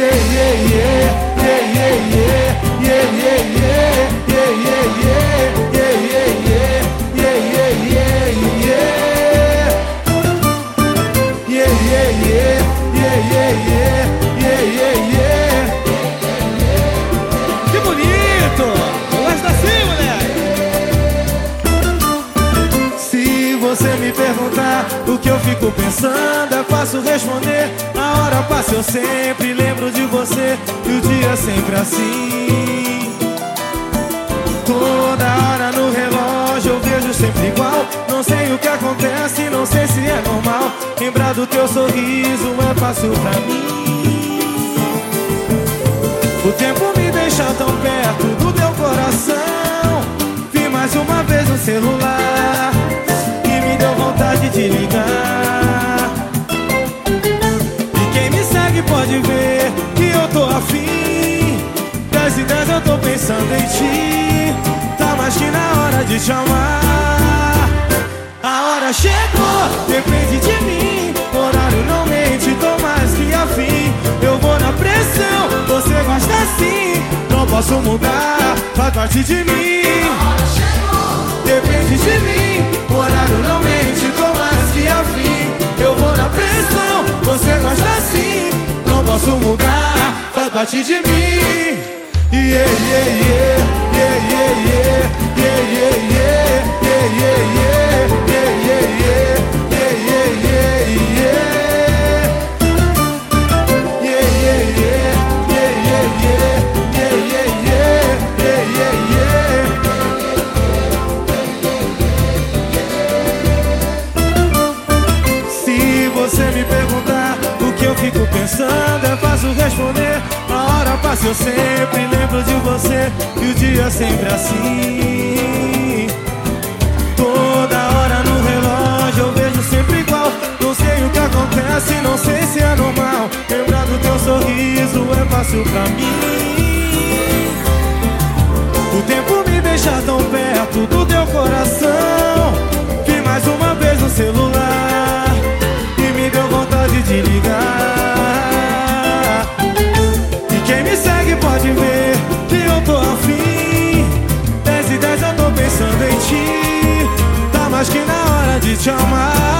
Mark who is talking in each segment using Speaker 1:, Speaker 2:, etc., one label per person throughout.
Speaker 1: yeah, yeah, yeah, yeah, yeah, yeah, yeah, yeah, yeah, yeah, yeah, yeah, você me o que eu fico pensando, é fácil responder. A hora passa, eu sempre lembro de você. E o dia é sempre assim. Toda hora no relógio eu vejo sempre igual. Não sei o que acontece, não sei se é normal. Lembrar do teu sorriso é fácil pra mim. O tempo me deixa tão perto do teu coração. De ligar. E quem me segue pode ver que eu tô afim. Das ideias eu tô pensando em ti. Tá mais que na hora de te amar. A hora chegou, depende de mim. Horário não mente, tô mais que afim. Eu vou na pressão, você gosta assim. Não posso mudar, faz parte de mim. Depende de mim, horário não mente, Eu vou na pressão, você gosta assim. Não posso mudar, faz parte de mim. Yeah, yeah, yeah, Passa, eu sempre lembro de você. E o dia é sempre assim. Toda hora no relógio eu vejo sempre igual. Não sei o que acontece, não sei se é normal. Lembrar do teu sorriso é fácil pra mim. O tempo me deixa tão perto do teu coração. Te amar.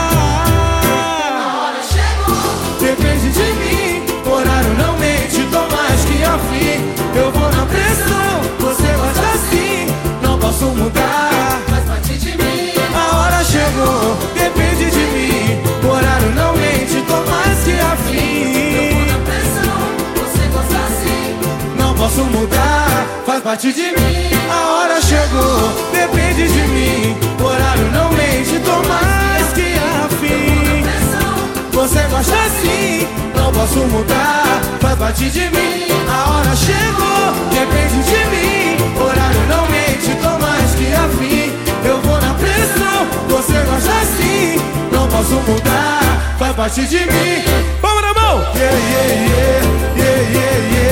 Speaker 1: Parte de mim. A hora chegou, depende de mim. Horário não mente, tô mais que afim.
Speaker 2: Pressão,
Speaker 1: Você gosta assim, não posso mudar, faz parte de mim. A hora chegou, depende de mim. Horário não mente, tô mais que afim. Eu vou na pressão, você gosta assim, não posso mudar, faz parte de mim. Vamos na mão! Yeah, yeah, yeah, yeah, yeah, yeah.